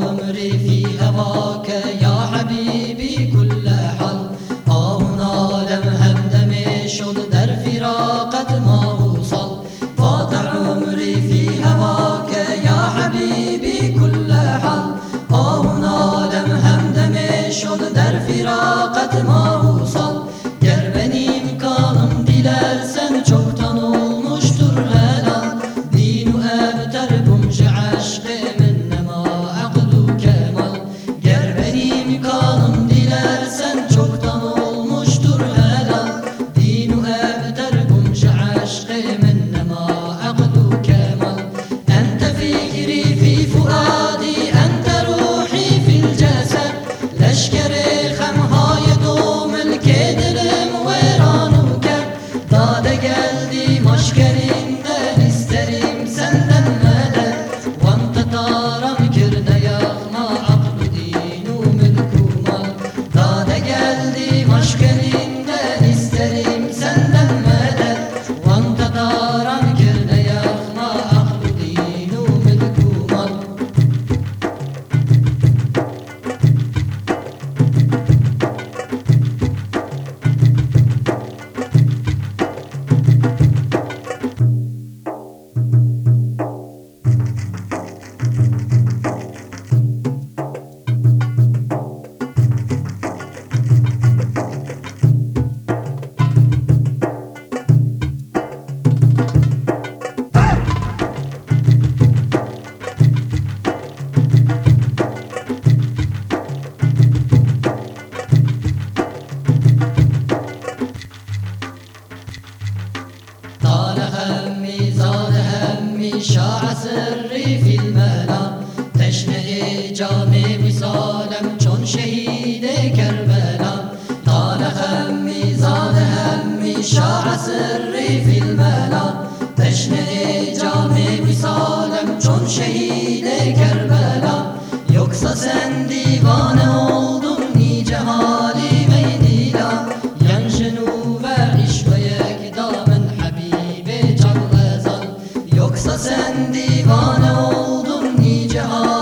عمري في هواك يا حبيبي كل حال آه نالم هم دمی شد در فراقت serri fil mela Teşne-i cami misalem çon şehide Kerbela. Tane hemmi zade hemmi şara serri fil mela Teşne-i cami misalem çon şehide divane oldum nice hal.